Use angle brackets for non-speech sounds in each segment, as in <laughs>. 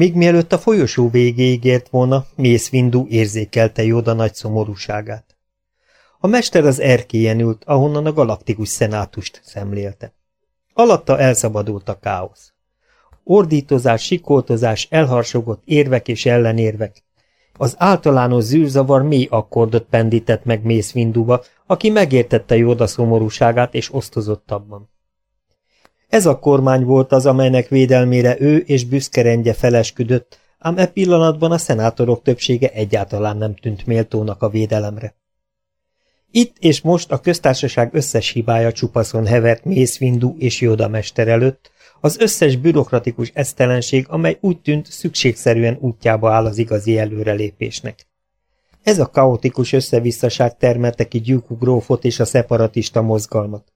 Míg mielőtt a folyosó végéig ért volna, Mész Windu érzékelte Joda nagy szomorúságát. A mester az erkélyen ült, ahonnan a galaktikus szenátust szemlélte. Alatta elszabadult a káosz. Ordítozás, sikoltozás, elharsogott érvek és ellenérvek. Az általános zűrzavar mély akkordot pendített meg Mész Winduba, aki megértette Joda szomorúságát és osztozottabban. Ez a kormány volt az, amelynek védelmére ő és büszkerendje felesküdött, ám e pillanatban a szenátorok többsége egyáltalán nem tűnt méltónak a védelemre. Itt és most a köztársaság összes hibája csupaszon hevert Mész Windu és Joda mester előtt, az összes bürokratikus esztelenség, amely úgy tűnt szükségszerűen útjába áll az igazi előrelépésnek. Ez a kaotikus összevisszaság termelte ki Gyűkú grófot és a szeparatista mozgalmat.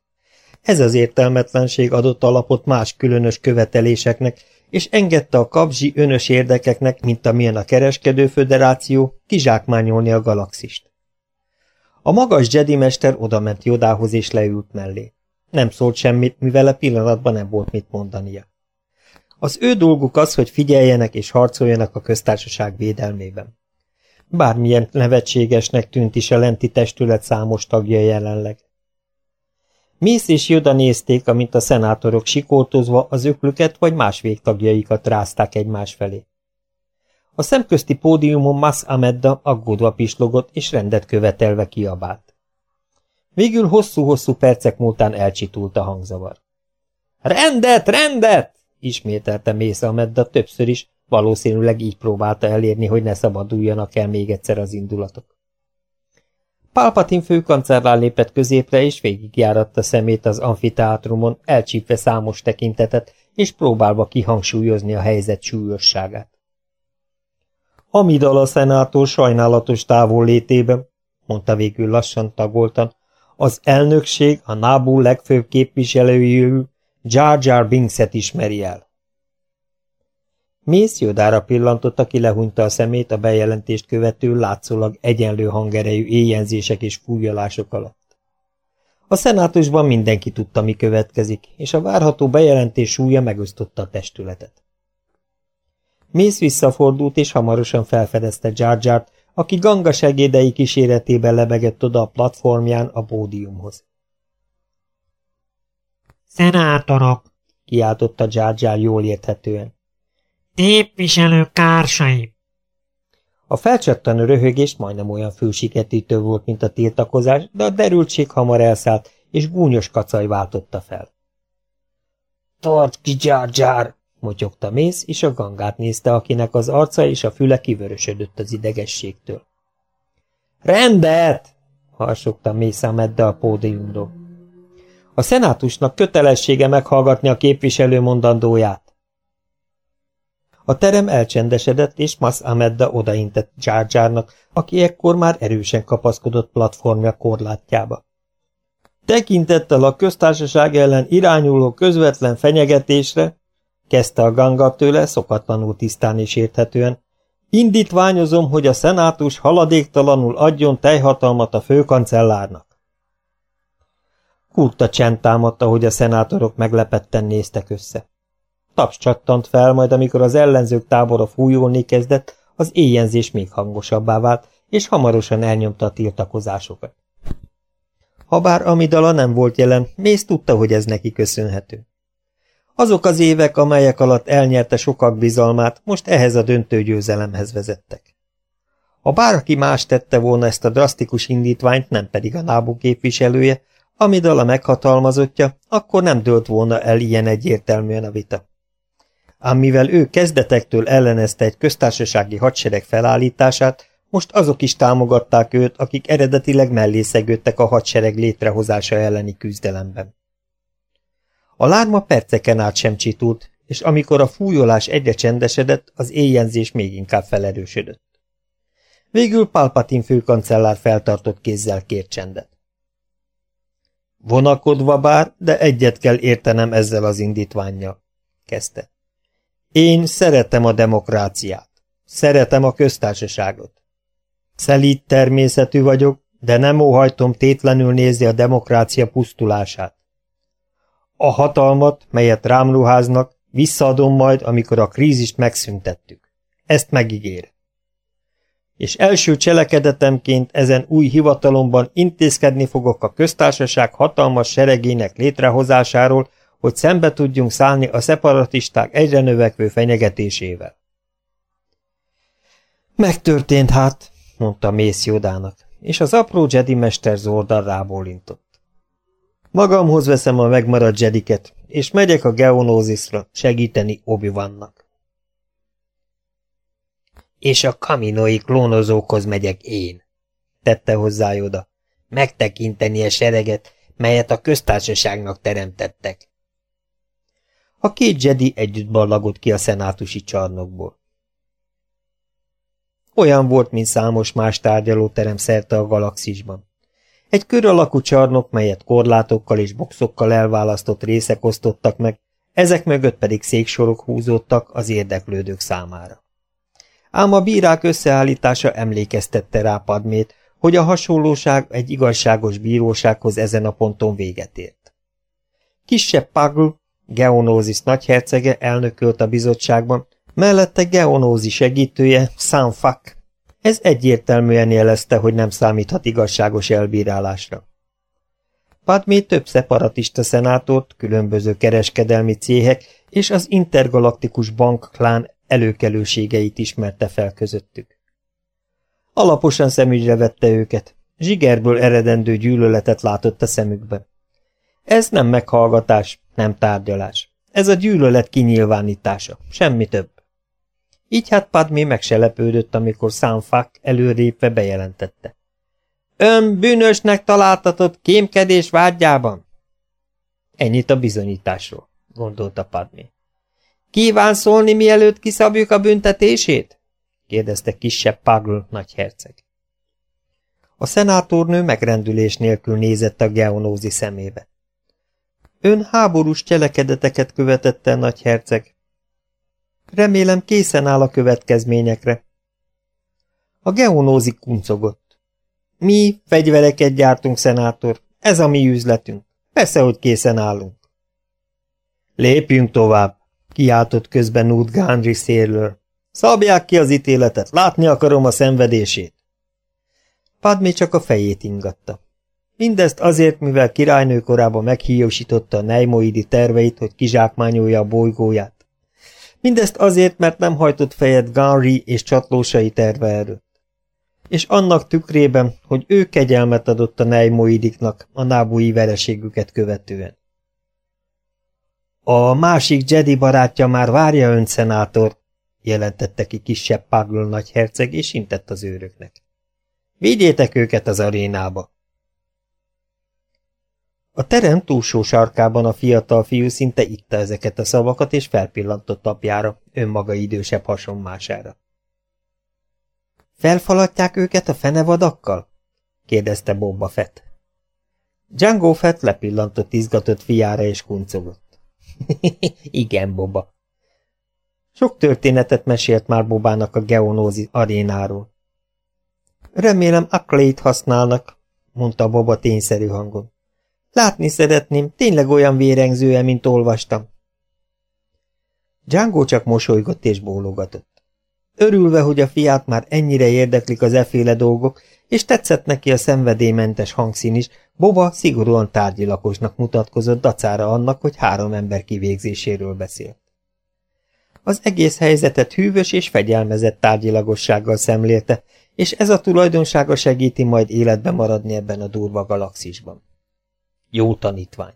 Ez az értelmetlenség adott alapot más különös követeléseknek, és engedte a kapzsi önös érdekeknek, mint amilyen a kereskedő föderáció, kizsákmányolni a galaxist. A magas Jedi mester odament Jodához és leült mellé. Nem szólt semmit, mivel a pillanatban nem volt mit mondania. Az ő dolguk az, hogy figyeljenek és harcoljanak a köztársaság védelmében. Bármilyen nevetségesnek tűnt is a lenti testület számos tagja jelenleg. Mész és Joda nézték, amint a szenátorok sikoltozva az öklüket vagy más végtagjaikat rázták egymás felé. A szemközti pódiumon Mas Amedda aggódva pislogott és rendet követelve kiabált. Végül hosszú-hosszú percek múltán elcsitult a hangzavar. Rendet, rendet! ismételte Mész Amedda többször is, valószínűleg így próbálta elérni, hogy ne szabaduljanak el még egyszer az indulatok. Palpatin főkancellár lépett középre, és végigjáratta szemét az amfiteátrumon, elcsípve számos tekintetet, és próbálva kihangsúlyozni a helyzet súlyosságát. Amidala szenátor sajnálatos távol létében, mondta végül lassan tagoltan, az elnökség a Nábú legfőbb képviselőjéül Jar Jar Binkset ismeri el. Mész Jodára pillantott, aki lehúnyta a szemét a bejelentést követő látszólag egyenlő hangerejű éjjenzések és fújjalások alatt. A szenátusban mindenki tudta, mi következik, és a várható bejelentés súlya megosztotta a testületet. Mész visszafordult, és hamarosan felfedezte Jar aki ganga segédei kíséretében lebegett oda a platformján a pódiumhoz. Szenátorok! kiáltotta Jar jól érthetően. Képviselő kársaim! A felcsattanó röhögés majdnem olyan fülsiketítő volt, mint a tiltakozás, de a derültség hamar elszállt, és gúnyos kacaj váltotta fel. Tart ki, Jar Jar! motyogta mész, és a gangát nézte, akinek az arca és a füle kivörösödött az idegességtől. Rendet! harsogta mész a pódiumról. A szenátusnak kötelessége meghallgatni a képviselő mondandóját. A terem elcsendesedett, és Mas Amedda odaintett Jarnak, aki ekkor már erősen kapaszkodott platformja korlátjába. Tekintettel a köztársaság ellen irányuló közvetlen fenyegetésre, kezdte a ganga tőle, szokatlanul tisztán és érthetően, indítványozom, hogy a szenátus haladéktalanul adjon teljhatalmat a főkancellárnak. Kurta csend támadta, hogy a szenátorok meglepetten néztek össze. Taps csattant fel, majd amikor az ellenzők tábora fújolni kezdett, az éjjenzés még hangosabbá vált, és hamarosan elnyomta a tiltakozásokat. Habár Amidala nem volt jelen, Mész tudta, hogy ez neki köszönhető. Azok az évek, amelyek alatt elnyerte sokak bizalmát, most ehhez a döntő győzelemhez vezettek. Ha bárki más tette volna ezt a drasztikus indítványt, nem pedig a nábú képviselője, Amidala meghatalmazottja, akkor nem dőlt volna el ilyen egyértelműen a vita ám mivel ő kezdetektől ellenezte egy köztársasági hadsereg felállítását, most azok is támogatták őt, akik eredetileg mellé szegődtek a hadsereg létrehozása elleni küzdelemben. A lárma perceken át sem csitult, és amikor a fújolás egyre csendesedett, az éjjenzés még inkább felerősödött. Végül Palpatin főkancellár feltartott kézzel kért csendet. Vonakodva bár, de egyet kell értenem ezzel az indítványjal, kezdte. Én szeretem a demokráciát. Szeretem a köztársaságot. Szelíd természetű vagyok, de nem óhajtom tétlenül nézni a demokrácia pusztulását. A hatalmat, melyet rám ruháznak, Visszaadom majd, amikor a krízist megszüntettük. Ezt megígér. És első cselekedetemként ezen új hivatalomban intézkedni fogok a köztársaság hatalmas seregének létrehozásáról, hogy szembe tudjunk szállni a szeparatisták egyre növekvő fenyegetésével. Megtörtént hát, mondta Mész Jodának, és az apró Jedi mester Zordar rábólintott. Magamhoz veszem a megmaradt Jediket, és megyek a Geonózisra segíteni obi vannak. És a kaminói klónozókhoz megyek én, tette hozzá Joda, megtekinteni a sereget, melyet a köztársaságnak teremtettek. A két Jedi együtt ballagott ki a szenátusi csarnokból. Olyan volt, mint számos más tárgyalóterem szerte a galaxisban. Egy kör alakú csarnok, melyet korlátokkal és boxokkal elválasztott részek osztottak meg, ezek mögött pedig széksorok húzódtak az érdeklődők számára. Ám a bírák összeállítása emlékeztette rá Padmét, hogy a hasonlóság egy igazságos bírósághoz ezen a ponton véget ért. Kisebb Pagl, Geonózis nagyhercege elnökölt a bizottságban, mellette Geonózi segítője, Sanfak, ez egyértelműen jelezte, hogy nem számíthat igazságos elbírálásra. Padmé több szeparatista szenátort, különböző kereskedelmi céhek és az intergalaktikus bank klán előkelőségeit ismerte fel közöttük. Alaposan szemügyre vette őket, zsigerből eredendő gyűlöletet látott a szemükben. Ez nem meghallgatás, nem tárgyalás. Ez a gyűlölet kinyilvánítása, semmi több. Így hát Padmé meg se lepődött, amikor Sanfak előrépve bejelentette. Ön bűnösnek találtatott kémkedés vágyában? Ennyit a bizonyításról, gondolta Padmé. Kíván szólni, mielőtt kiszabjuk a büntetését? kérdezte kisebb Pagl nagyherceg. A szenátornő megrendülés nélkül nézett a geonózi szemébe. Ön háborús cselekedeteket követette, nagyherceg, Remélem készen áll a következményekre. A geonózik kuncogott. Mi fegyvereket gyártunk, szenátor. Ez a mi üzletünk. Persze, hogy készen állunk. Lépjünk tovább, kiáltott közben Nút Gánri szérlől. Szabják ki az ítéletet, látni akarom a szenvedését. Padmé csak a fejét ingatta. Mindezt azért, mivel királynő korában meghíjósította a Neimoidi terveit, hogy kizsákmányolja a bolygóját. Mindezt azért, mert nem hajtott fejet Ganri és csatlósai terve előtt. És annak tükrében, hogy ő kegyelmet adott a Neimoidiknak a nábúi vereségüket követően. A másik Jedi barátja már várja ön, szenátor, jelentette ki kisebb Pagl nagyherceg, és intett az őröknek. Vigyétek őket az arénába! A terem túlsó sarkában a fiatal fiú szinte itta ezeket a szavakat, és felpillantott apjára, önmaga idősebb hasonmására. Felfaladják őket a fenevadakkal? kérdezte Boba Fett. Django Fett lepillantott izgatott fiára és kuncogott. <laughs> Igen, Boba. Sok történetet mesélt már Bobának a geonózi arénáról. Remélem Aklét használnak, mondta Boba tényszerű hangon. Látni szeretném, tényleg olyan vérengzője, mint olvastam. Django csak mosolygott és bólogatott. Örülve, hogy a fiát már ennyire érdeklik az eféle dolgok, és tetszett neki a szenvedélymentes hangszín is, Boba szigorúan tárgyilakosnak mutatkozott dacára annak, hogy három ember kivégzéséről beszélt. Az egész helyzetet hűvös és fegyelmezett tárgyilagossággal szemlélte, és ez a tulajdonsága segíti majd életbe maradni ebben a durva galaxisban. Jó tanítvány.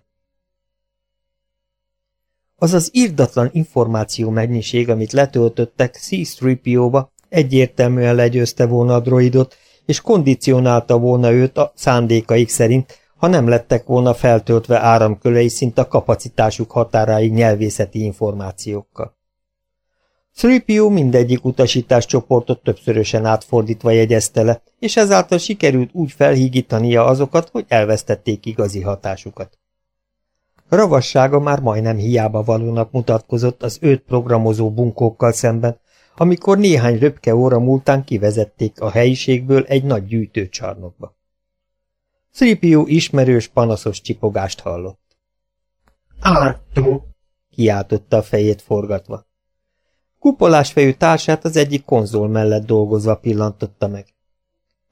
Az az írdatlan információ mennyiség, amit letöltöttek C-3PO-ba, egyértelműen legyőzte volna a droidot, és kondicionálta volna őt a szándékaik szerint, ha nem lettek volna feltöltve áramkölei szint a kapacitásuk határáig nyelvészeti információkkal. 3PO mindegyik utasításcsoportot többszörösen átfordítva jegyezte le, és ezáltal sikerült úgy felhígítania azokat, hogy elvesztették igazi hatásukat. Ravassága már majdnem hiába valónak mutatkozott az őt programozó bunkókkal szemben, amikor néhány röpke óra múltán kivezették a helyiségből egy nagy gyűjtőcsarnokba. Szripió ismerős, panaszos csipogást hallott. Artú! kiáltotta a fejét forgatva. Kupolásfejű társát az egyik konzol mellett dolgozva pillantotta meg.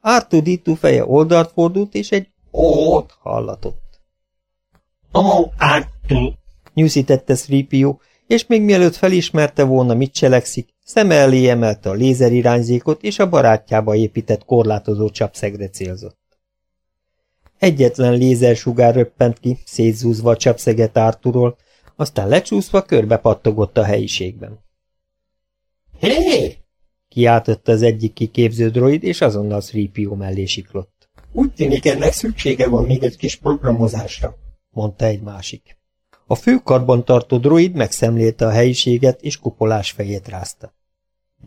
Ártudítú feje oldalt fordult, és egy ót hallatott. Ó, Ártú! Nyűszítette Sripio, és még mielőtt felismerte volna, mit cselekszik, szeme elé emelte a lézerirányzékot, és a barátjába épített korlátozó csapszegre célzott. Egyetlen lézersugár röppent ki, szétzúzva a csapszeget Árturól, aztán lecsúszva körbe pattogott a helyiségben. Hé! Kiáltotta az egyik kiképző droid, és azonnal 3 mellé siklott. Úgy tűnik, ennek szüksége van még egy kis programozásra, mondta egy másik. A főkarban tartó droid megszemlélte a helyiséget, és kupolás fejét rázta.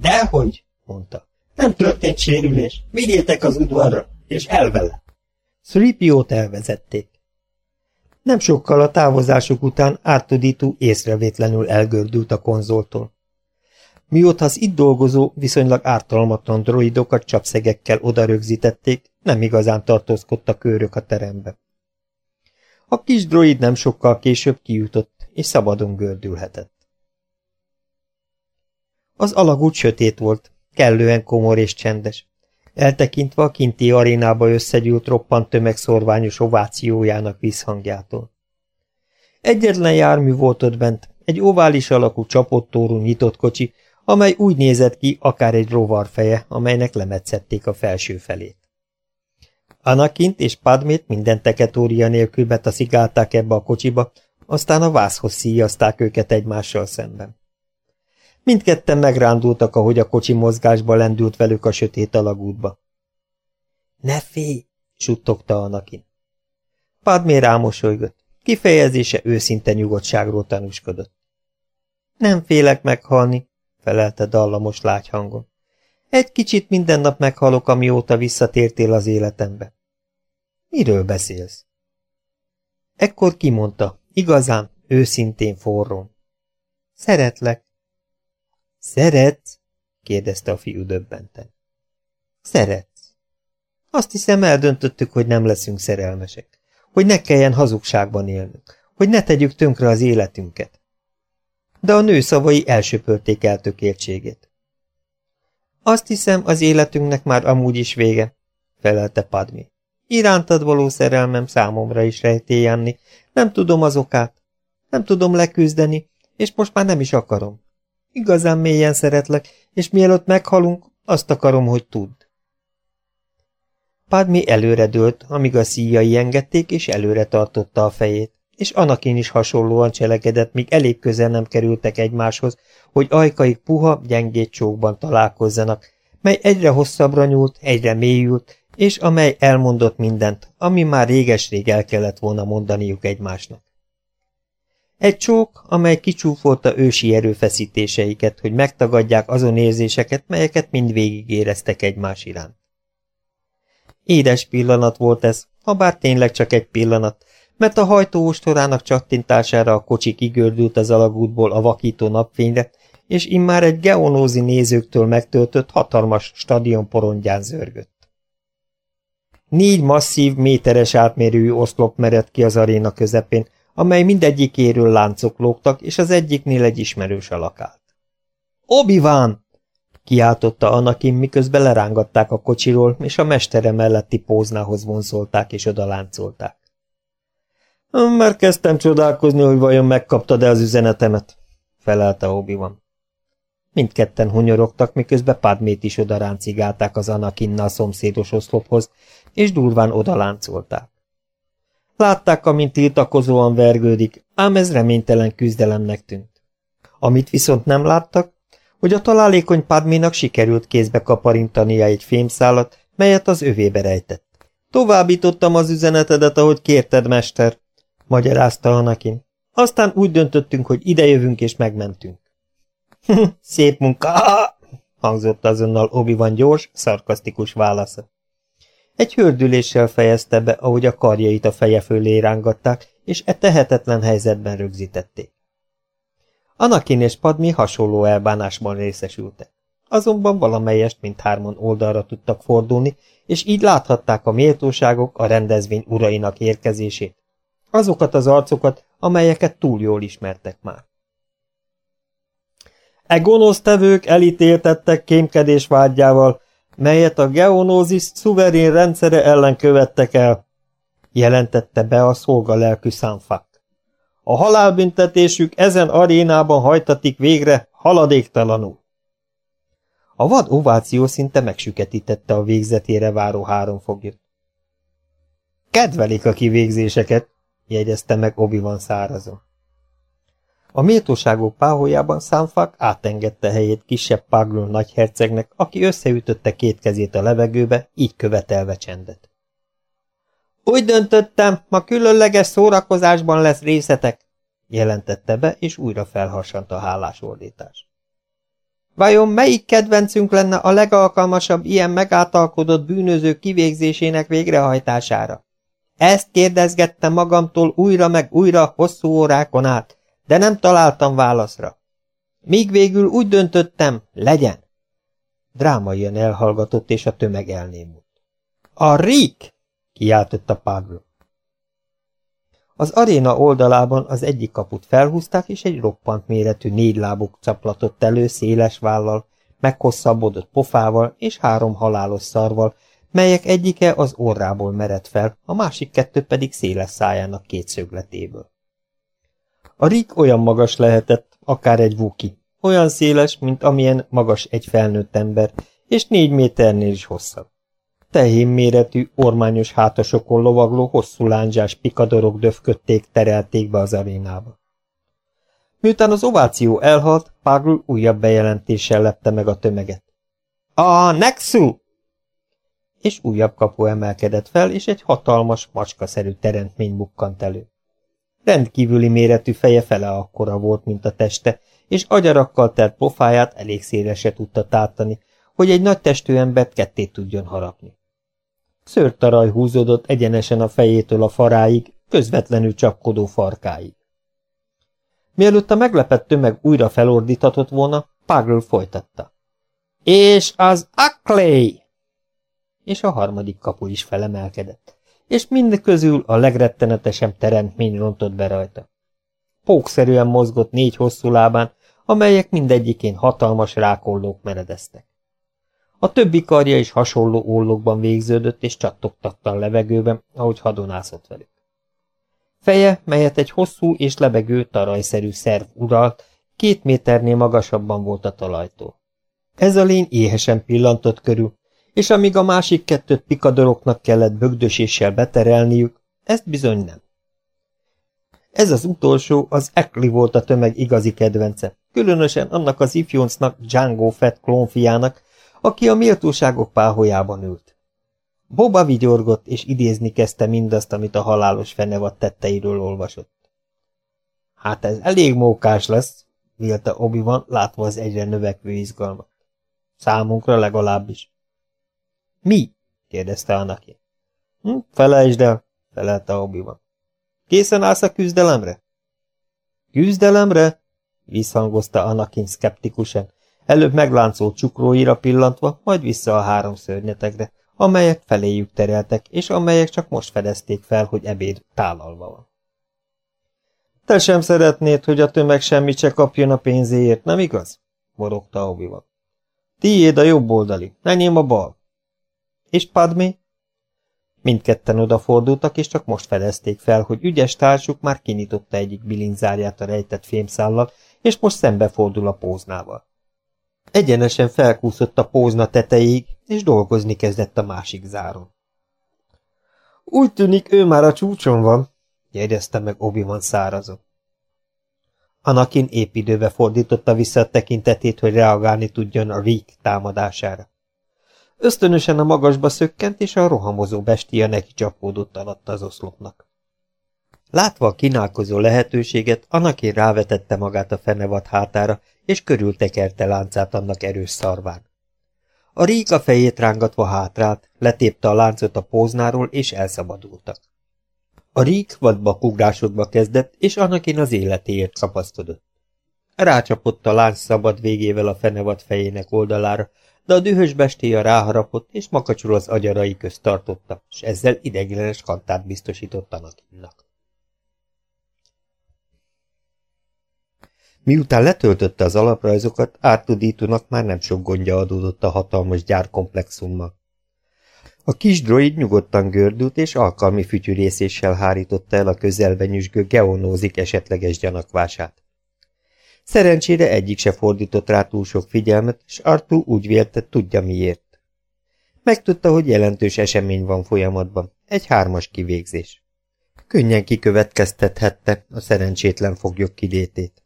Dehogy, mondta. Nem történt sérülés. Vigyétek az udvarra, és el vele. Szripiót elvezették. Nem sokkal a távozásuk után ártudító észrevétlenül elgördült a konzoltól. Mióta az itt dolgozó, viszonylag ártalmatlan droidokat csapszegekkel odarögzítették, nem igazán tartózkodtak őrök a terembe. A kis droid nem sokkal később kijutott, és szabadon gördülhetett. Az alagút sötét volt, kellően komor és csendes, eltekintve a kinti arénába összegyűlt roppant tömeg szorványos ovációjának visszhangjától. Egyetlen jármű volt ott bent, egy ovális alakú csapottóru nyitott kocsi, amely úgy nézett ki, akár egy rovarfeje, amelynek lemetszették a felső felét. Anakint és Padmét minden teketória nélkül betaszigálták ebbe a kocsiba, aztán a vászhoz szíjazták őket egymással szemben. Mindketten megrándultak, ahogy a kocsi mozgásba lendült velük a sötét alagútba. Ne félj! suttogta Anakin. Padmé rámosolygott. Kifejezése őszinte nyugodtságról tanúskodott. Nem félek meghalni, felelte dallamos lágy hangon. Egy kicsit minden nap meghalok, amióta visszatértél az életembe. Miről beszélsz? Ekkor kimondta, igazán, őszintén forrón. Szeretlek. Szeretsz? kérdezte a fiú döbbenten. Szeretsz. Azt hiszem eldöntöttük, hogy nem leszünk szerelmesek. Hogy ne kelljen hazugságban élnünk. Hogy ne tegyük tönkre az életünket. De a nő szavai elsöpörték eltökéltségét. Azt hiszem, az életünknek már amúgy is vége, felelte Padmi. Irántad való szerelmem számomra is rejtélyánni. Nem tudom az okát. Nem tudom leküzdeni, és most már nem is akarom. Igazán mélyen szeretlek, és mielőtt meghalunk, azt akarom, hogy tudd. Padmi előre dőlt, amíg a szíjai engedték, és előre tartotta a fejét, és Anakin is hasonlóan cselekedett, míg elég közel nem kerültek egymáshoz, hogy ajkaik puha, gyengét csókban találkozzanak, mely egyre hosszabbra nyúlt, egyre mélyült, és amely elmondott mindent, ami már réges-rég el kellett volna mondaniuk egymásnak. Egy csók, amely kicsúfolta ősi erőfeszítéseiket, hogy megtagadják azon érzéseket, melyeket mind végig éreztek egymás iránt. Édes pillanat volt ez, ha bár tényleg csak egy pillanat, mert a hajtóostorának csattintására a kocsi kigördült az alagútból a vakító napfényre, és immár egy geonózi nézőktől megtöltött hatalmas stadion porondján zörgött. Négy masszív, méteres átmérőjű oszlop merett ki az aréna közepén, amely mindegyikéről láncok lógtak, és az egyiknél egy ismerős alak állt. Obi-Wan! kiáltotta Anakin, miközben lerángatták a kocsiról, és a mestere melletti póznához vonzolták és odaláncolták. Már kezdtem csodálkozni, hogy vajon megkaptad-e az üzenetemet, felelte Obi-Wan. Mindketten hunyorogtak, miközben Padmét is odaráncigálták az Anakinnal szomszédos oszlophoz, és durván odaláncolták. Látták, amint tiltakozóan vergődik, ám ez reménytelen küzdelemnek tűnt. Amit viszont nem láttak, hogy a találékony Padménak sikerült kézbe kaparintania egy fémszálat, melyet az övébe rejtett. Továbbítottam az üzenetedet, ahogy kérted, mester, magyarázta Anakin. Aztán úgy döntöttünk, hogy idejövünk és megmentünk. <laughs> Szép munka! <laughs> hangzott azonnal obi van gyors, szarkasztikus válasza. Egy hördüléssel fejezte be, ahogy a karjait a feje fölé rángatták, és e tehetetlen helyzetben rögzítették. Anakin és Padmi hasonló elbánásban részesültek. Azonban valamelyest mindhárman oldalra tudtak fordulni, és így láthatták a méltóságok a rendezvény urainak érkezését. Azokat az arcokat, amelyeket túl jól ismertek már. E gonosz tevők elítéltettek kémkedés vágyával, melyet a geonózis szuverén rendszere ellen követtek el, jelentette be a szolgalelkű Sanfak. A halálbüntetésük ezen arénában hajtatik végre haladéktalanul. A vad ováció szinte megsüketítette a végzetére váró három foglyot. Kedvelik a kivégzéseket, jegyezte meg Obi-Wan szárazon. A méltóságok páholyában Sanfak átengedte helyét kisebb Paglon nagyhercegnek, aki összeütötte két kezét a levegőbe, így követelve csendet. Úgy döntöttem, ma különleges szórakozásban lesz részetek, jelentette be, és újra felharsant a hálásordítás. Vajon melyik kedvencünk lenne a legalkalmasabb ilyen megátalkodott bűnöző kivégzésének végrehajtására? Ezt kérdezgettem magamtól újra meg újra hosszú órákon át, de nem találtam válaszra. Míg végül úgy döntöttem, legyen. Drámaian elhallgatott, és a tömeg elnémult. A Rik! kiáltotta Pablo. Az aréna oldalában az egyik kaput felhúzták, és egy roppant méretű négy lábuk caplatott elő széles vállal, meghosszabbodott pofával és három halálos szarval, melyek egyike az orrából mered fel, a másik kettő pedig széles szájának két szögletéből. A rik olyan magas lehetett, akár egy vuki, olyan széles, mint amilyen magas egy felnőtt ember, és négy méternél is hosszabb. Tehén méretű, ormányos hátasokon lovagló, hosszú lándzsás pikadorok döfködték, terelték be az arénába. Miután az ováció elhalt, Pagl újabb bejelentéssel lepte meg a tömeget. A Nexu! És újabb kapu emelkedett fel, és egy hatalmas, macskaszerű teremtmény bukkant elő. Rendkívüli méretű feje fele akkora volt, mint a teste, és agyarakkal telt pofáját elég szélesre tudta tártani, hogy egy nagy testű embert ketté tudjon harapni. Szőrtaraj húzódott egyenesen a fejétől a faráig, közvetlenül csapkodó farkáig. Mielőtt a meglepett tömeg újra felordíthatott volna, Pagl folytatta. És az Ackley! És a harmadik kapu is felemelkedett és mind közül a legrettenetesebb teremtmény rontott be rajta. Pókszerűen mozgott négy hosszú lábán, amelyek mindegyikén hatalmas rákollók meredeztek. A többi karja is hasonló ollókban végződött, és csattogtatta a levegőben, ahogy hadonászott velük. Feje, melyet egy hosszú és lebegő, tarajszerű szerv uralt, két méternél magasabban volt a talajtól. Ez a lény éhesen pillantott körül, és amíg a másik kettőt pikadoroknak kellett bögdöséssel beterelniük, ezt bizony nem. Ez az utolsó, az Ekli volt a tömeg igazi kedvence, különösen annak az ifjoncnak, Django Fett klónfiának, aki a méltóságok páholyában ült. Boba vigyorgott, és idézni kezdte mindazt, amit a halálos fenevad tetteiről olvasott. Hát ez elég mókás lesz, vélte obi látva az egyre növekvő izgalmat. Számunkra legalábbis. Mi? kérdezte Anakin. Hm, felejtsd el, felelte obi -Wan. Készen állsz a küzdelemre? Küzdelemre? visszhangozta Anakin szkeptikusan, előbb megláncolt csukróira pillantva, majd vissza a három szörnyetegre, amelyek feléjük tereltek, és amelyek csak most fedezték fel, hogy ebéd tálalva van. Te sem szeretnéd, hogy a tömeg semmit se kapjon a pénzéért, nem igaz? morogta obi -Wan. Tiéd a jobb oldali, enyém a bal. És Padmé? Mindketten odafordultak, és csak most fedezték fel, hogy ügyes társuk már kinyitotta egyik bilinzárját a rejtett fémszállal, és most szembefordul a póznával. Egyenesen felkúszott a pózna tetejéig, és dolgozni kezdett a másik záron. Úgy tűnik, ő már a csúcson van, jegyezte meg Obi-Wan szárazon. Anakin épp időbe fordította vissza a tekintetét, hogy reagálni tudjon a Reek támadására. Ösztönösen a magasba szökkent, és a rohamozó bestia neki csapódott alatt az oszlopnak. Látva a kínálkozó lehetőséget, Anakin rávetette magát a fenevad hátára, és körültekerte láncát annak erős szarván. A rík a fejét rángatva hátrált, letépte a láncot a póznáról, és elszabadultak. A rík vadba kugrásodba kezdett, és Anakin az életéért kapaszkodott. Rácsapott a lánc szabad végével a fenevad fejének oldalára, de a dühös bestéja ráharapott, és makacsul az agyarai közt tartotta, és ezzel ideglenes kantát biztosított Anakinnak. Miután letöltötte az alaprajzokat, ártudítónak már nem sok gondja adódott a hatalmas gyárkomplexummal. A kis droid nyugodtan gördült és alkalmi fütyűrészéssel hárította el a közelbe nyüzsgő geonózik esetleges gyanakvását. Szerencsére egyik se fordított rá túl sok figyelmet, és Artú úgy vélte, tudja miért. Megtudta, hogy jelentős esemény van folyamatban, egy hármas kivégzés. Könnyen kikövetkeztethette a szerencsétlen foglyok kilétét.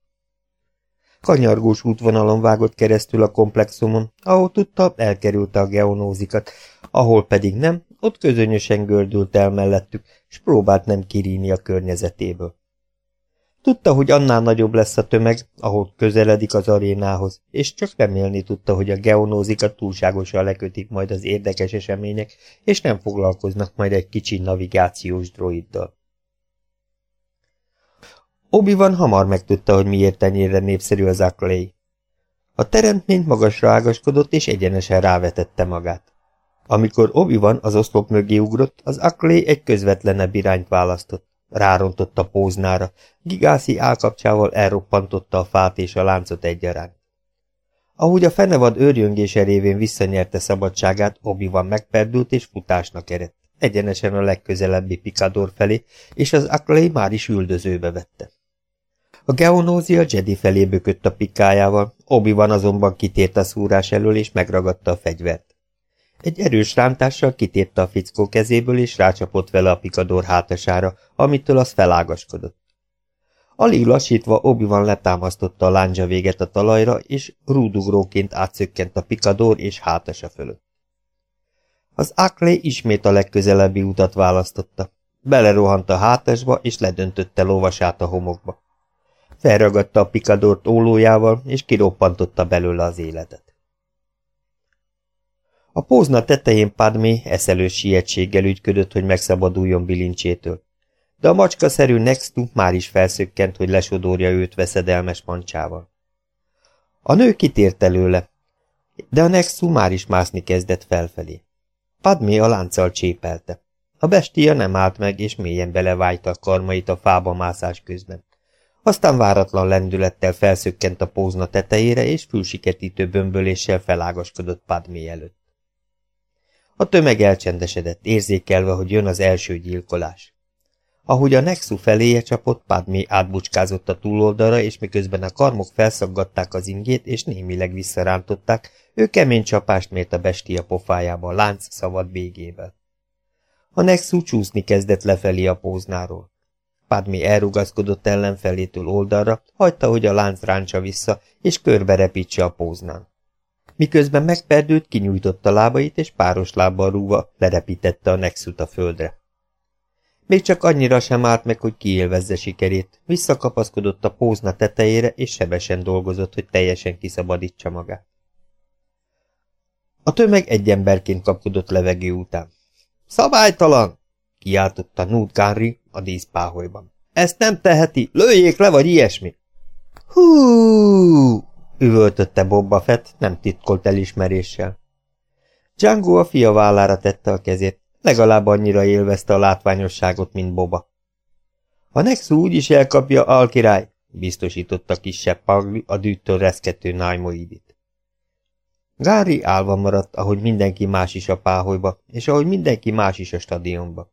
Kanyargós útvonalon vágott keresztül a komplexumon, ahol tudta, elkerülte a geonózikat, ahol pedig nem, ott közönösen gördült el mellettük, s próbált nem kiríni a környezetéből. Tudta, hogy annál nagyobb lesz a tömeg, ahol közeledik az arénához, és csak remélni tudta, hogy a geonózikat túlságosan lekötik majd az érdekes események, és nem foglalkoznak majd egy kicsi navigációs droiddal. Obi-Wan hamar megtudta, hogy miért ennyire népszerű az Aklei. A teremtmény magasra ágaskodott, és egyenesen rávetette magát. Amikor Obi-Wan az oszlop mögé ugrott, az Aklei egy közvetlenebb irányt választott. Rárontott a póznára, gigászi állkapcsával elroppantotta a fát és a láncot egyaránt. Ahogy a fenevad őrjöngése révén visszanyerte szabadságát, Obi-Wan megperdült és futásnak eredt, egyenesen a legközelebbi Picador felé, és az Aklei már is üldözőbe vette. A geonózia Jedi felé bökött a pikájával, Obi-Wan azonban kitért a szúrás elől és megragadta a fegyvert. Egy erős rántással kitépte a fickó kezéből, és rácsapott vele a pikador hátasára, amitől az felágaskodott. Alig lassítva Obi-Wan letámasztotta a lándzsa véget a talajra, és rúdugróként átszökkent a pikador és hátasa fölött. Az Aklé ismét a legközelebbi utat választotta. Belerohant a hátasba, és ledöntötte lovasát a homokba. Felragadta a pikadort ólójával, és kiroppantotta belőle az életet. A pózna tetején Padmé eszelős sietséggel ügyködött, hogy megszabaduljon bilincsétől. De a macskaszerű Nextu már is felszökkent, hogy lesodorja őt veszedelmes mancsával. A nő kitért előle, de a Nextu már is mászni kezdett felfelé. Padmé a lánccal csépelte. A bestia nem állt meg, és mélyen belevájta a karmait a fába mászás közben. Aztán váratlan lendülettel felszökkent a pózna tetejére, és fülsiketítő bömböléssel felágaskodott Padmé előtt. A tömeg elcsendesedett, érzékelve, hogy jön az első gyilkolás. Ahogy a Nexu feléje csapott, Padmé átbucskázott a túloldalra, és miközben a karmok felszaggatták az ingét, és némileg visszarántották, ő kemény csapást mért a bestia pofájába lánc szavad végével. A Nexu csúszni kezdett lefelé a póznáról. Padmé elrugaszkodott ellenfelétől oldalra, hagyta, hogy a lánc ráncsa vissza, és körbe repítse a póznán. Miközben megperdült, kinyújtotta lábait, és páros lábbal rúva lerepítette a nexut a földre. Még csak annyira sem állt meg, hogy kiélvezze sikerét, visszakapaszkodott a pózna tetejére, és sebesen dolgozott, hogy teljesen kiszabadítsa magát. A tömeg egy emberként kapkodott levegő után. Szabálytalan! kiáltotta Nút Gánri a díszpáholyban. Ezt nem teheti, lőjék le, vagy ilyesmi! Hú! Üvöltötte Bobba Fett nem titkolt elismeréssel. Django a fia vállára tette a kezét, legalább annyira élvezte a látványosságot, mint Boba. A Nexu úgyis elkapja alkirály, biztosította kisebb Pagli a dűttől reszkető nájmoidit. Gári álva maradt, ahogy mindenki más is a páholyba, és ahogy mindenki más is a stadionba.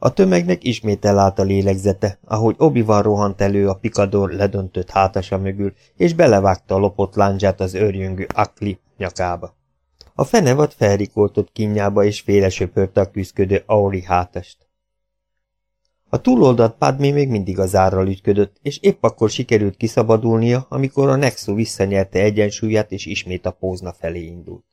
A tömegnek ismét elállt a lélegzete, ahogy obi van rohant elő a pikador ledöntött hátasa mögül, és belevágta a lopott láncsát az őrjöngő Akli nyakába. A fenevad felrikoltott kínjába, és félre söpörte a küzdködő Auri hátast. A túloldalt Padmé még mindig az árral ügyködött, és épp akkor sikerült kiszabadulnia, amikor a Nexu visszanyerte egyensúlyát, és ismét a pózna felé indult.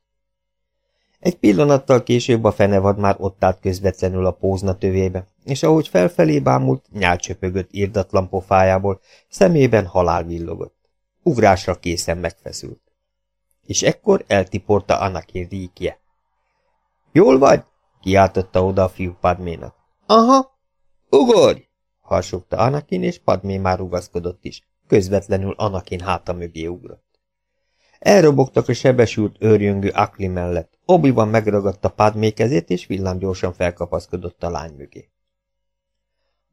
Egy pillanattal később a fenevad már ott állt közvetlenül a pózna tövébe, és ahogy felfelé bámult, nyálcsöpögött írdatlan pofájából, szemében halál villogott. Ugrásra készen megfeszült. És ekkor eltiporta Anakin ríkje. Jól vagy? kiáltotta oda a fiú Padménak. Aha, ugorj! harsogta Anakin, és Padmé már rugaszkodott is. Közvetlenül Anakin háta mögé ugrott. Elrobogtak a sebesült őrjöngő Akli mellett. Obi-Wan megragadta Padmé kezét, és villámgyorsan felkapaszkodott a lány mögé.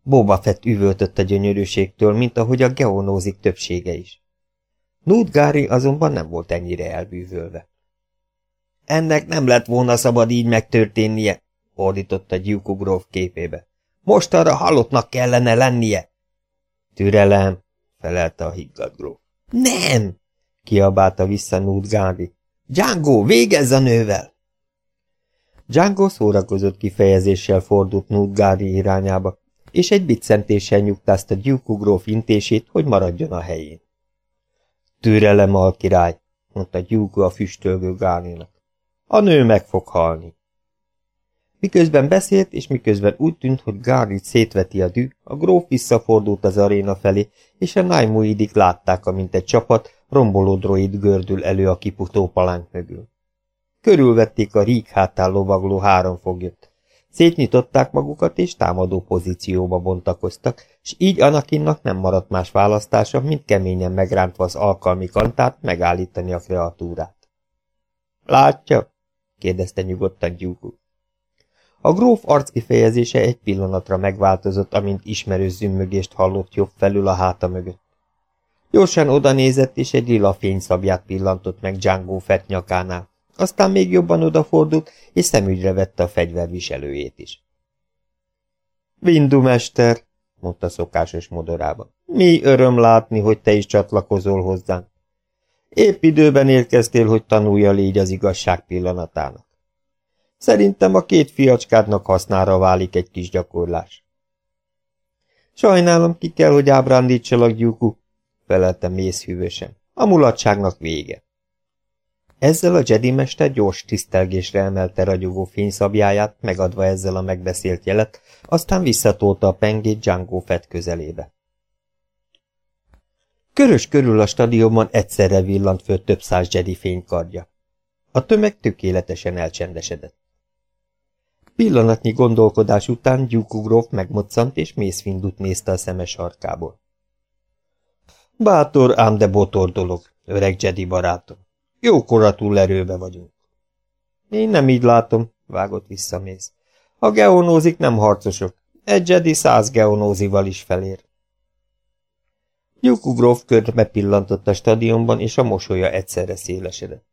Boba Fett üvöltött a gyönyörűségtől, mint ahogy a geonózik többsége is. Nudgári azonban nem volt ennyire elbűvölve. Ennek nem lett volna szabad így megtörténnie, ordította Gyuku gróf képébe. Most arra halottnak kellene lennie. Türelem, felelte a higgadt gróf. Nem, kiabálta vissza Nudgári. Django, végezz a nővel! Django szórakozott kifejezéssel fordult Nudgári irányába, és egy biccentéssel nyugtázta Gyuku gróf intését, hogy maradjon a helyén. Türelem, alkirály, mondta Gyuku a füstölgő Gálinak. A nő meg fog halni. Miközben beszélt, és miközben úgy tűnt, hogy Gárit szétveti a dű, a gróf visszafordult az aréna felé, és a nájmuidik látták, amint egy csapat romboló droid gördül elő a kiputó palánk mögül. Körülvették a ríg hátán lovagló három foglyot. Szétnyitották magukat, és támadó pozícióba bontakoztak, és így Anakinnak nem maradt más választása, mint keményen megrántva az alkalmi kantát megállítani a kreatúrát. Látja? kérdezte nyugodtan Gyúkú. A gróf arckifejezése egy pillanatra megváltozott, amint ismerő zümmögést hallott jobb felül a háta mögött. Gyorsan odanézett, és egy lila fényszabját pillantott meg Django Fett nyakánál. Aztán még jobban odafordult, és szemügyre vette a fegyverviselőjét is. Vindu mester, mondta szokásos modorában. Mi öröm látni, hogy te is csatlakozol hozzánk. Épp időben érkeztél, hogy tanulja légy az igazság pillanatának. Szerintem a két fiacskádnak hasznára válik egy kis gyakorlás. Sajnálom, ki kell, hogy ábrándítsalak, gyúku, felelte mész hűvösen. A mulatságnak vége. Ezzel a Jedi mester gyors tisztelgésre emelte ragyogó fényszabjáját, megadva ezzel a megbeszélt jelet, aztán visszatolta a pengét Django Fett közelébe. Körös körül a stadionban egyszerre villant föl több száz Jedi fénykardja. A tömeg tökéletesen elcsendesedett. Pillanatnyi gondolkodás után Gyuku gróf megmoccant és mészfindut nézte a szemes sarkából. Bátor, ám de botor dolog, öreg Jedi barátom. Jókora túlerőbe vagyunk. Én nem így látom, vágott vissza Mész. A geonózik nem harcosok. Egy Jedi száz geonózival is felér. Gyukugrov körbe pillantott a stadionban, és a mosolya egyszerre szélesedett.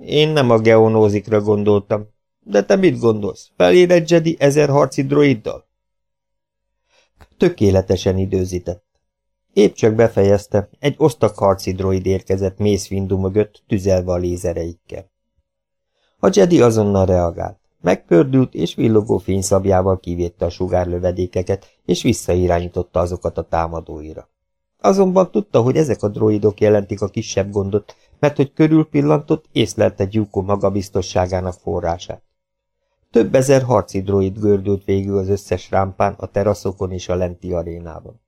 Én nem a geonózikra gondoltam. De te mit gondolsz? Felér egy Jedi ezer harci droiddal? Tökéletesen időzített. Épp csak befejezte, egy osztakharci droid érkezett Mace Windu mögött, tüzelve a lézereikkel. A Jedi azonnal reagált. Megpördült, és villogó fényszabjával kivédte a sugárlövedékeket, és visszairányította azokat a támadóira. Azonban tudta, hogy ezek a droidok jelentik a kisebb gondot, mert hogy körülpillantott, észlelte Gyúko magabiztosságának forrását. Több ezer harci droid gördült végül az összes rámpán, a teraszokon és a lenti arénában.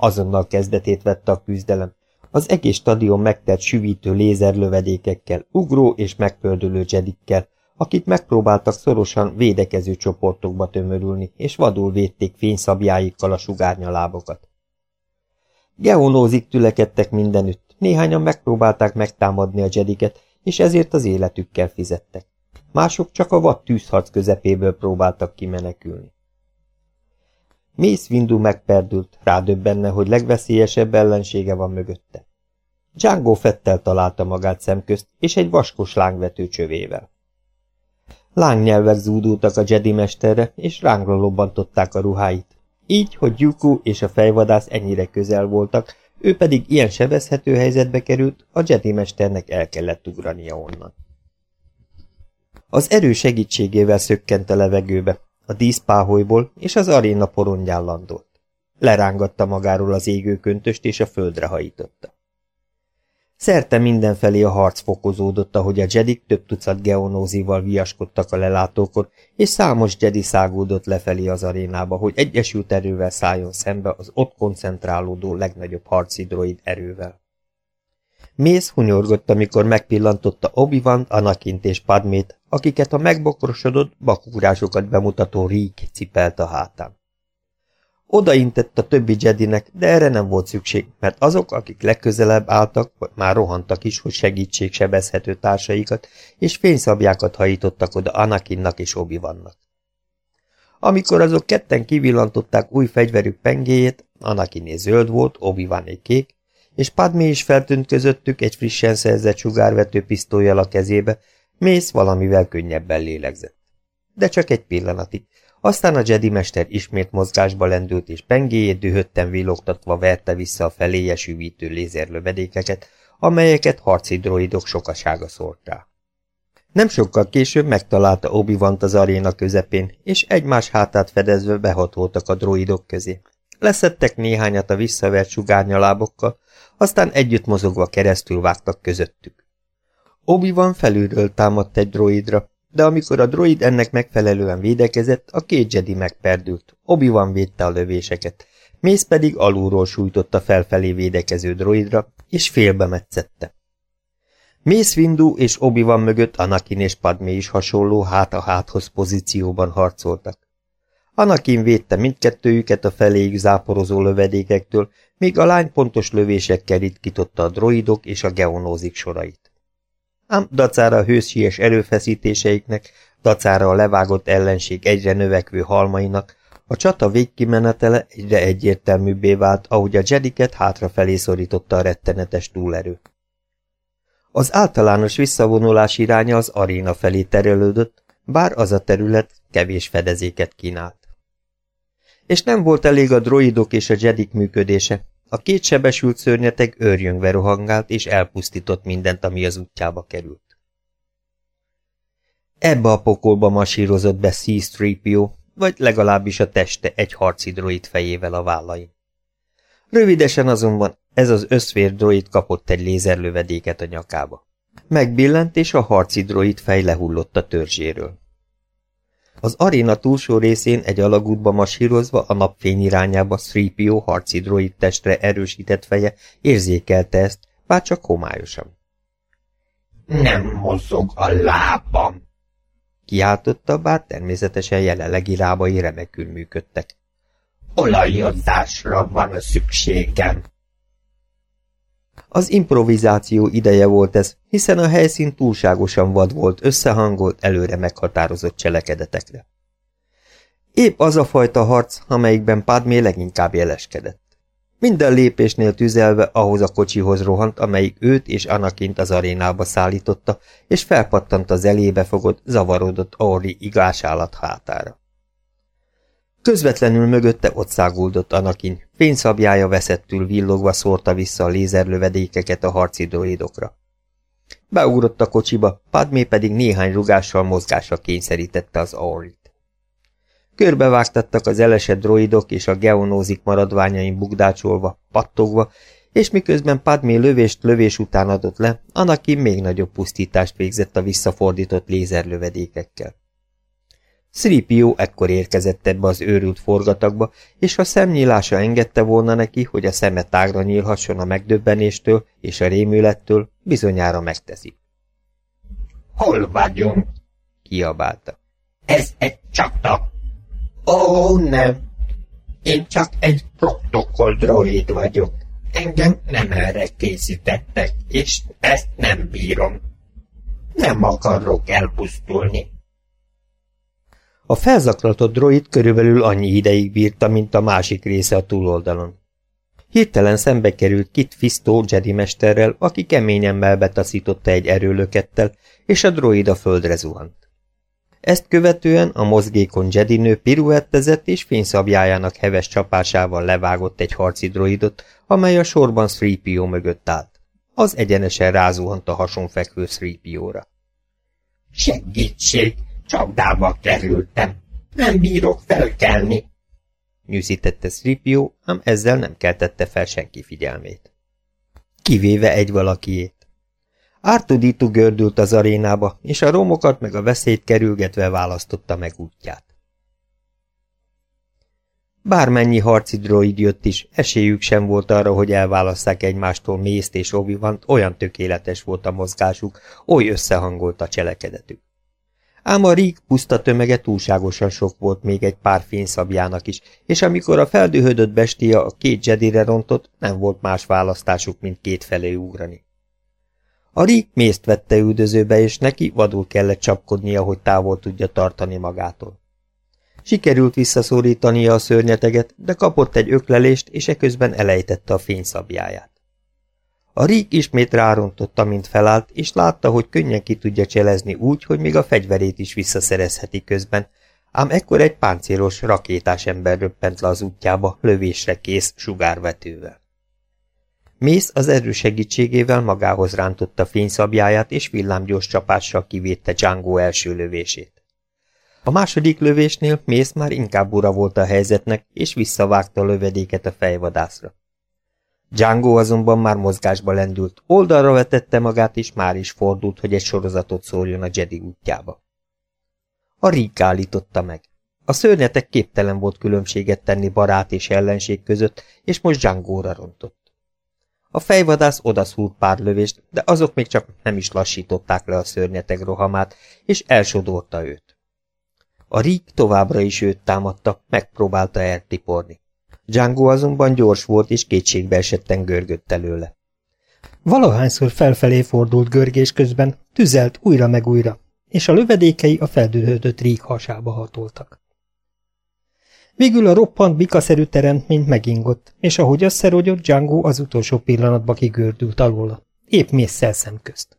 Azonnal kezdetét vette a küzdelem. Az egész stadion megtett süvítő lézerlövedékekkel, ugró és megpördülő jedikkel, akik megpróbáltak szorosan védekező csoportokba tömörülni, és vadul védték fényszabjáikkal a sugárnyalábokat. Geonózik tülekedtek mindenütt, néhányan megpróbálták megtámadni a jediket, és ezért az életükkel fizettek. Mások csak a vad tűzharc közepéből próbáltak kimenekülni. Mész Windu megperdült, rádöbbenne, hogy legveszélyesebb ellensége van mögötte. Django Fettel találta magát szemközt, és egy vaskos lángvető csövével. Lángnyelvek zúdultak a Jedi mesterre, és rángra lobbantották a ruháit. Így, hogy Gyuku és a fejvadász ennyire közel voltak, ő pedig ilyen sebezhető helyzetbe került, a Jedi mesternek el kellett ugrania onnan. Az erő segítségével szökkent a levegőbe, a díszpáholyból, és az aréna porondján landolt. Lerángatta magáról az égő köntöst, és a földre hajította. Szerte mindenfelé a harc fokozódott, ahogy a jedik több tucat geonózival viaskodtak a lelátókor, és számos jedi szágódott lefelé az arénába, hogy egyesült erővel szálljon szembe az ott koncentrálódó legnagyobb harci droid erővel. Mész hunyorgott, amikor megpillantotta Obi-Wan, Anakint és Padmét, akiket a megbokrosodott, bakugrásokat bemutató Rík cipelt a hátán. Odaintett a többi Jedinek, de erre nem volt szükség, mert azok, akik legközelebb álltak, vagy már rohantak is, hogy segítség sebezhető társaikat, és fényszabjákat hajítottak oda Anakinnak és obi vannak. Amikor azok ketten kivillantották új fegyverük pengéjét, Anakiné zöld volt, obi egy kék, és Padmé is feltűnt közöttük egy frissen szerzett sugárvető pisztolyjal a kezébe, Mész valamivel könnyebben lélegzett. De csak egy pillanatig. Aztán a Jedi mester ismét mozgásba lendült, és pengéjét dühötten villogtatva verte vissza a feléje süvítő lézerlövedékeket, amelyeket harci droidok sokasága szólt rá. Nem sokkal később megtalálta obi az aréna közepén, és egymás hátát fedezve behatoltak a droidok közé. Leszettek néhányat a visszavert sugárnyalábokkal, aztán együtt mozogva keresztül vágtak közöttük. Obi-Wan felülről támadt egy droidra, de amikor a droid ennek megfelelően védekezett, a két Jedi megperdült. Obi-Wan védte a lövéseket, Mész pedig alulról sújtotta felfelé védekező droidra, és félbe metszette. Mace Windu és Obi-Wan mögött Anakin és Padmé is hasonló hát a háthoz pozícióban harcoltak. Anakin védte mindkettőjüket a feléjük záporozó lövedékektől, míg a lány pontos lövésekkel ritkította a droidok és a geonózik sorait. Ám dacára a hősies erőfeszítéseiknek, dacára a levágott ellenség egyre növekvő halmainak, a csata végkimenetele egyre egyértelműbbé vált, ahogy a jediket hátrafelé szorította a rettenetes túlerő. Az általános visszavonulás iránya az aréna felé terelődött, bár az a terület kevés fedezéket kínált. És nem volt elég a droidok és a jedik működése. A két sebesült szörnyeteg őrjöngve rohangált és elpusztított mindent, ami az útjába került. Ebbe a pokolba masírozott be C-3PO, vagy legalábbis a teste egy harci droid fejével a vállain. Rövidesen azonban ez az összvér droid kapott egy lézerlövedéket a nyakába. Megbillent, és a harci droid fej lehullott a törzséről. Az aréna túlsó részén egy alagútba masírozva a napfény irányába 3PO harci droid testre erősített feje érzékelte ezt, bár csak homályosan. Nem mozog a lábam! Kiáltotta, bár természetesen jelenlegi lábai remekül működtek. Olajozásra van a szükségem. Az improvizáció ideje volt ez, hiszen a helyszín túlságosan vad volt, összehangolt, előre meghatározott cselekedetekre. Épp az a fajta harc, amelyikben Padmé leginkább jeleskedett. Minden lépésnél tüzelve ahhoz a kocsihoz rohant, amelyik őt és Anakint az arénába szállította, és felpattant az elébe fogott, zavarodott Orri igás állat hátára. Közvetlenül mögötte ott száguldott Anakin, fényszabjája veszettül villogva szórta vissza a lézerlövedékeket a harci droidokra. Beugrott a kocsiba, Padmé pedig néhány rugással mozgásra kényszerítette az Aurit. Körbevágtattak az elesett droidok és a geonózik maradványain bugdácsolva, pattogva, és miközben Padmé lövést lövés után adott le, Anakin még nagyobb pusztítást végzett a visszafordított lézerlövedékekkel. Szripió ekkor érkezett ebbe az őrült forgatagba, és ha szemnyílása engedte volna neki, hogy a szeme tágra nyílhasson a megdöbbenéstől és a rémülettől, bizonyára megteszi. Hol vagyunk? kiabálta. Ez egy csata. Ó, nem. Én csak egy protokoll droid vagyok. Engem nem erre készítettek, és ezt nem bírom. Nem akarok elpusztulni. A felzaklatott droid körülbelül annyi ideig bírta, mint a másik része a túloldalon. Hirtelen szembe került Kit Fisto Jedi mesterrel, aki keményen melbetaszította egy erőlökettel, és a droid a földre zuhant. Ezt követően a mozgékon Jedi nő piruettezett és fényszabjájának heves csapásával levágott egy harci droidot, amely a sorban 3 mögött állt. Az egyenesen rázuhant a hasonfekvő 3 Segítség! Csapdába kerültem. Nem bírok felkelni. Nyűszítette Sripio, ám ezzel nem keltette fel senki figyelmét. Kivéve egy valakiét. Ártuditu gördült az arénába, és a romokat meg a veszélyt kerülgetve választotta meg útját. Bármennyi harci droid jött is, esélyük sem volt arra, hogy elválasszák egymástól Mészt és obi olyan tökéletes volt a mozgásuk, oly összehangolt a cselekedetük. Ám a ríg puszta tömege túlságosan sok volt még egy pár fényszabjának is, és amikor a feldühödött bestia a két zsedire rontott, nem volt más választásuk, mint két felé ugrani. A ríg mészt vette üldözőbe, és neki vadul kellett csapkodnia, hogy távol tudja tartani magától. Sikerült visszaszorítania a szörnyeteget, de kapott egy öklelést, és eközben elejtette a fényszabjáját. A rík ismét rárontotta, mint felállt, és látta, hogy könnyen ki tudja cselezni úgy, hogy még a fegyverét is visszaszerezheti közben, ám ekkor egy páncélos, rakétás ember röppent le az útjába, lövésre kész, sugárvetővel. Mész az erő segítségével magához rántotta fényszabjáját, és villámgyors csapással kivédte Django első lövését. A második lövésnél Mész már inkább ura volt a helyzetnek, és visszavágta a lövedéket a fejvadászra. Django azonban már mozgásba lendült, oldalra vetette magát, és már is fordult, hogy egy sorozatot szóljon a Jedi útjába. A Rík állította meg. A szörnyetek képtelen volt különbséget tenni barát és ellenség között, és most Django-ra rontott. A fejvadász odaszúrt pár lövést, de azok még csak nem is lassították le a szörnyetek rohamát, és elsodorta őt. A Rík továbbra is őt támadta, megpróbálta eltiporni. Django azonban gyors volt, és kétségbe esetten görgött előle. Valahányszor felfelé fordult görgés közben, tüzelt újra meg újra, és a lövedékei a feldühödött Rík hasába hatoltak. Végül a roppant bikaszerű teremtmény megingott, és ahogy összerogyott, Django az utolsó pillanatban kigördült alóla, épp mészszel szemközt.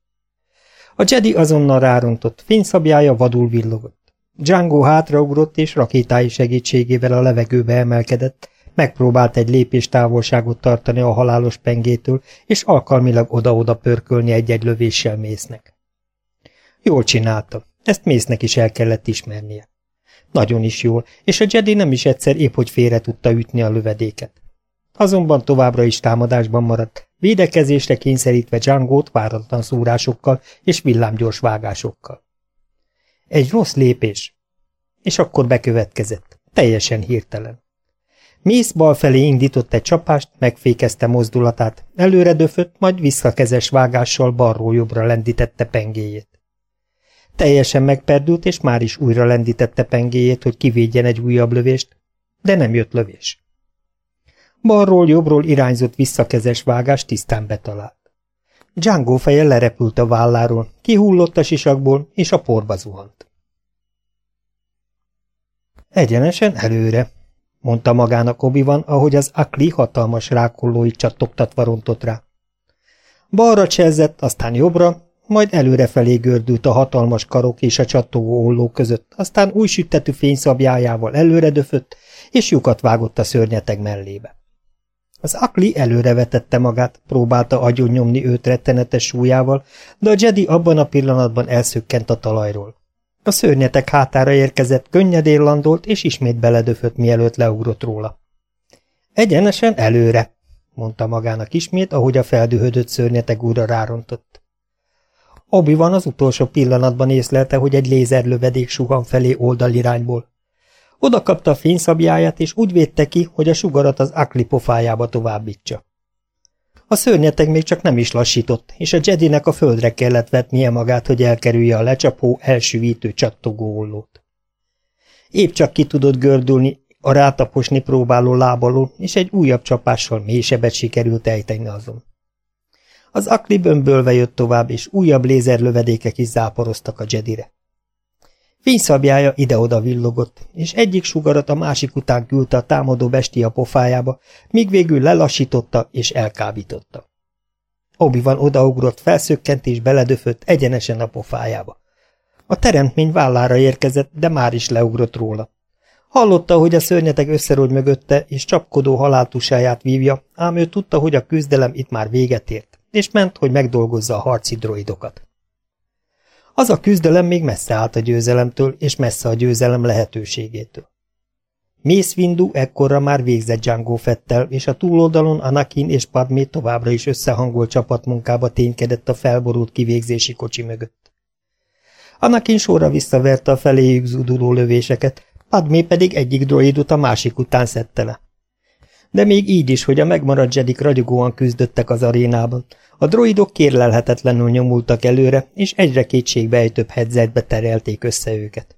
A Jedi azonnal rárontott, fényszabjája vadul villogott. Django hátraugrott és rakétái segítségével a levegőbe emelkedett, megpróbált egy lépés távolságot tartani a halálos pengétől, és alkalmilag oda-oda pörkölni egy-egy lövéssel mésznek. Jól csinálta, ezt mésznek is el kellett ismernie. Nagyon is jól, és a Jedi nem is egyszer épp hogy félre tudta ütni a lövedéket. Azonban továbbra is támadásban maradt, védekezésre kényszerítve Django-t váratlan szúrásokkal és villámgyors vágásokkal. Egy rossz lépés. És akkor bekövetkezett. Teljesen hirtelen. Mész bal felé indított egy csapást, megfékezte mozdulatát, előre döfött, majd visszakezes vágással balról jobbra lendítette pengéjét. Teljesen megperdült, és már is újra lendítette pengéjét, hogy kivédjen egy újabb lövést, de nem jött lövés. Balról jobbról irányzott visszakezes vágás tisztán betalált. Django feje lerepült a válláról, kihullott a sisakból, és a porba zuhant. Egyenesen előre, mondta magának obi van, ahogy az Akli hatalmas rákollóit csattogtatva rontott rá. Balra cselzett, aztán jobbra, majd előrefelé gördült a hatalmas karok és a csattogó olló között, aztán új süttetű fényszabjájával előre döfött, és lyukat vágott a szörnyeteg mellébe. Az Akli előrevetette magát, próbálta agyon nyomni őt rettenetes súlyával, de a Jedi abban a pillanatban elszökkent a talajról. A szörnyetek hátára érkezett, könnyedén landolt, és ismét beledöfött, mielőtt leugrott róla. Egyenesen előre, mondta magának ismét, ahogy a feldühödött szörnyetek újra rárontott. obi van az utolsó pillanatban észlelte, hogy egy lézerlövedék suhan felé oldalirányból. Oda kapta a fényszabjáját, és úgy védte ki, hogy a sugarat az Akli pofájába továbbítsa. A szörnyeteg még csak nem is lassított, és a Jedinek a földre kellett vetnie magát, hogy elkerülje a lecsapó, elsüvítő csattogó ollót. Épp csak ki tudott gördülni a rátaposni próbáló lábaló, és egy újabb csapással mély sebet sikerült ejteni azon. Az akli bömbölve jött tovább, és újabb lézerlövedékek is záporoztak a Jedire. Fényszabjája ide-oda villogott, és egyik sugarat a másik után küldte a támadó bestia pofájába, míg végül lelassította és elkábította. obi van odaugrott, felszökkent és beledöfött egyenesen a pofájába. A teremtmény vállára érkezett, de már is leugrott róla. Hallotta, hogy a szörnyeteg összerogy mögötte, és csapkodó haláltusáját vívja, ám ő tudta, hogy a küzdelem itt már véget ért, és ment, hogy megdolgozza a harci droidokat. Az a küzdelem még messze állt a győzelemtől, és messze a győzelem lehetőségétől. Mész Windu ekkorra már végzett Django Fettel, és a túloldalon Anakin és Padmé továbbra is összehangolt csapatmunkába ténykedett a felborult kivégzési kocsi mögött. Anakin sorra visszaverte a feléjük zuduló lövéseket, Padmé pedig egyik droidot a másik után szedte le. De még így is, hogy a megmaradt Jedik ragyogóan küzdöttek az arénában, a droidok kérlelhetetlenül nyomultak előre, és egyre kétségbejtőbb hedzetbe terelték össze őket.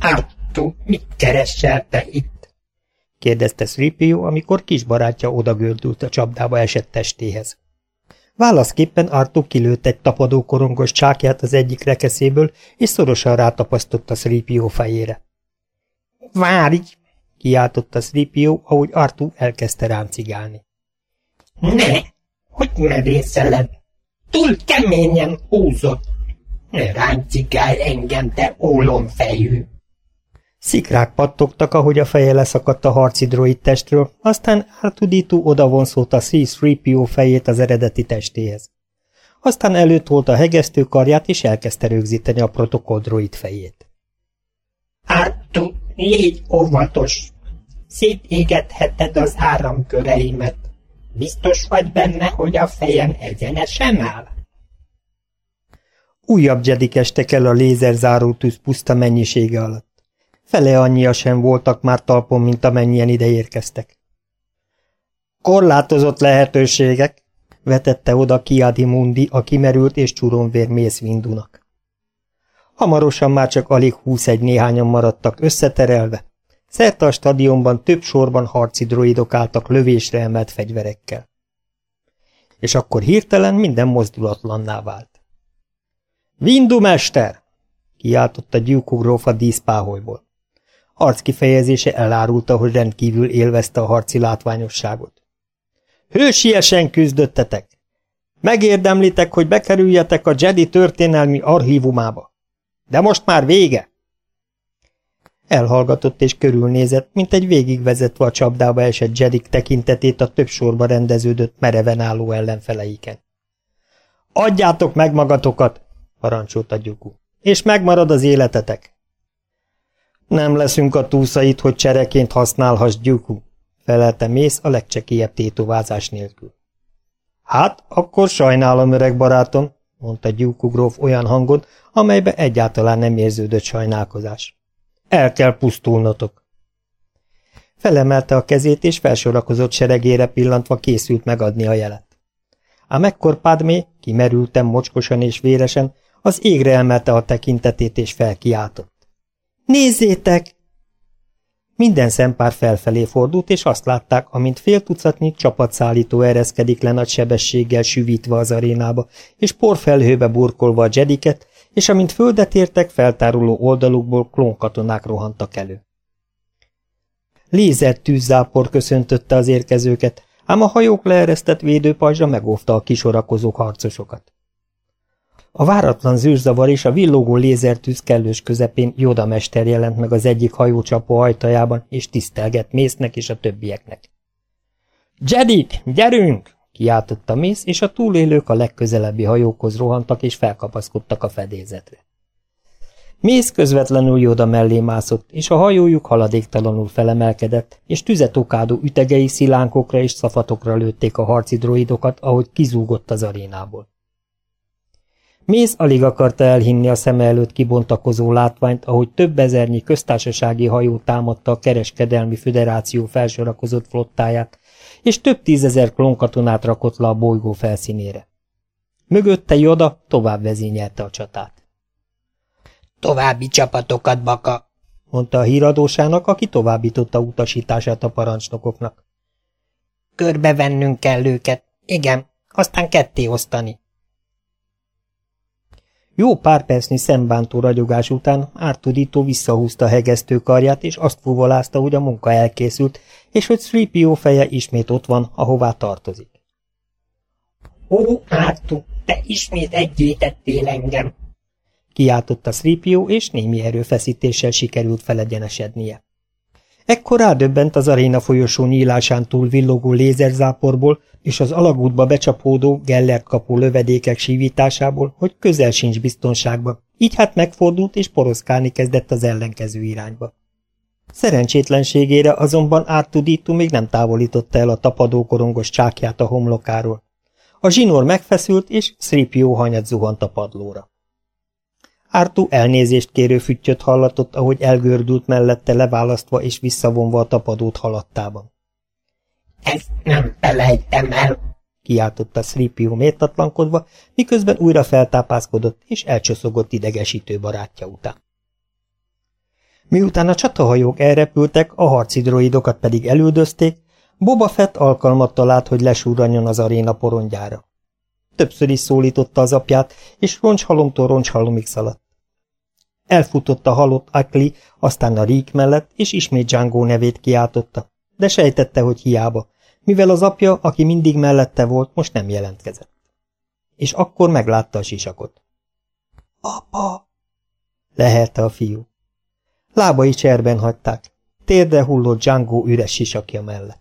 Artu, mit keresel te itt? kérdezte Sripio, amikor kis barátja odagördült a csapdába esett testéhez. Válaszképpen Artu kilőtt egy tapadó korongos csákját az egyik rekeszéből, és szorosan rátapasztott a Sripio fejére. Várj! kiáltotta Sripio, ahogy Artú elkezdte ráncigálni. Ne! Hogy merészeled? Túl keményen húzott. Ne ráncigálj engem, te ólomfejű! Szikrák pattogtak, ahogy a feje leszakadt a harci droid testről, aztán Artuditu odavonszolta C-3PO fejét az eredeti testéhez. Aztán előtolt a hegesztő karját, és elkezdte rögzíteni a protokoll droid fejét. Artu, légy óvatos! Szétégetheted az áramköreimet. Biztos vagy benne, hogy a fejem egyenesen áll? Újabb jedik estek el a lézerzáró tűz puszta mennyisége alatt. Fele annyia sem voltak már talpon, mint amennyien ide érkeztek. Korlátozott lehetőségek, vetette oda Kiadi Mundi a kimerült és csuronvér Mész Windunak. Hamarosan már csak alig húsz-egy néhányan maradtak összeterelve. Szerte a stadionban több sorban harci droidok álltak lövésre emelt fegyverekkel. És akkor hirtelen minden mozdulatlanná vált. Windu mester! kiáltotta Gyúkugróf a díszpáholyból. Arc kifejezése elárulta, hogy rendkívül élvezte a harci látványosságot. Hősiesen küzdöttetek! Megérdemlitek, hogy bekerüljetek a Jedi történelmi archívumába. De most már vége! Elhallgatott és körülnézett, mint egy végigvezetve a csapdába esett Jedik tekintetét a több sorba rendeződött mereven álló ellenfeleiken. Adjátok meg magatokat, parancsolta Gyuku, és megmarad az életetek. Nem leszünk a túszait, hogy csereként használhass Gyuku, felelte Mész a legcsekélyebb tétovázás nélkül. Hát, akkor sajnálom, öreg barátom, mondta Gyuku gróf olyan hangon, amelybe egyáltalán nem érződött sajnálkozás. El kell pusztulnotok. Felemelte a kezét, és felsorakozott seregére pillantva készült megadni a jelet. Ám ekkor Padmé, kimerültem mocskosan és véresen, az égre emelte a tekintetét, és felkiáltott. Nézzétek! Minden szempár felfelé fordult, és azt látták, amint fél tucatnyi csapatszállító ereszkedik le nagy sebességgel süvítve az arénába, és porfelhőbe burkolva a jediket, és amint földet értek, feltáruló oldalukból klónkatonák rohantak elő. Lézer tűzzápor köszöntötte az érkezőket, ám a hajók leeresztett védőpajzsa megóvta a kisorakozó harcosokat. A váratlan zűrzavar és a villogó lézertűz kellős közepén Joda mester jelent meg az egyik hajócsapó ajtajában, és tisztelgett Mésznek és a többieknek. – Jedik, gyerünk! – kiáltotta Mész, és a túlélők a legközelebbi hajókhoz rohantak és felkapaszkodtak a fedélzetre. Mész közvetlenül Joda mellé mászott, és a hajójuk haladéktalanul felemelkedett, és tüzetokádó ütegei szilánkokra és szafatokra lőtték a harci droidokat, ahogy kizúgott az arénából. Mész alig akarta elhinni a szeme előtt kibontakozó látványt, ahogy több ezernyi köztársasági hajó támadta a kereskedelmi föderáció felsorakozott flottáját, és több tízezer klónkatonát rakott le a bolygó felszínére. Mögötte Joda tovább vezényelte a csatát. További csapatokat, baka, mondta a híradósának, aki továbbította utasítását a parancsnokoknak. Körbevennünk kell őket, igen, aztán ketté osztani. Jó pár percnyi szembántó ragyogás után Ártudító visszahúzta a hegesztő karját, és azt fuvolázta, hogy a munka elkészült, és hogy Sripio feje ismét ott van, ahová tartozik. Ó, Ártu, te ismét egyétettél engem! Kiáltotta Sripio, és némi erőfeszítéssel sikerült felegyenesednie. Ekkor rádöbbent az aréna folyosó nyílásán túl villogó lézerzáporból és az alagútba becsapódó Gellert kapó lövedékek sívításából, hogy közel sincs biztonságban, így hát megfordult és poroszkálni kezdett az ellenkező irányba. Szerencsétlenségére azonban ártudító még nem távolította el a tapadókorongos csákját a homlokáról. A zsinór megfeszült, és Sripio hanyat zuhant a padlóra. Ártú elnézést kérő füttyöt hallatott, ahogy elgördült mellette leválasztva és visszavonva a tapadót halattában. – Ezt nem felejtem el! – kiáltotta Sripio mértatlankodva, miközben újra feltápászkodott és elcsoszogott idegesítő barátja után. Miután a csatahajók elrepültek, a harci droidokat pedig elüldözték, Boba Fett alkalmat talált, hogy lesúranjon az aréna porondjára. Többször is szólította az apját, és roncshalomtól roncshalomig szaladt. Elfutott a halott Akli, aztán a Rík mellett, és ismét Django nevét kiáltotta, de sejtette, hogy hiába, mivel az apja, aki mindig mellette volt, most nem jelentkezett. És akkor meglátta a sisakot. Apa! lehelte a fiú. Lábai cserben hagyták, térde hullott Django üres sisakja mellett.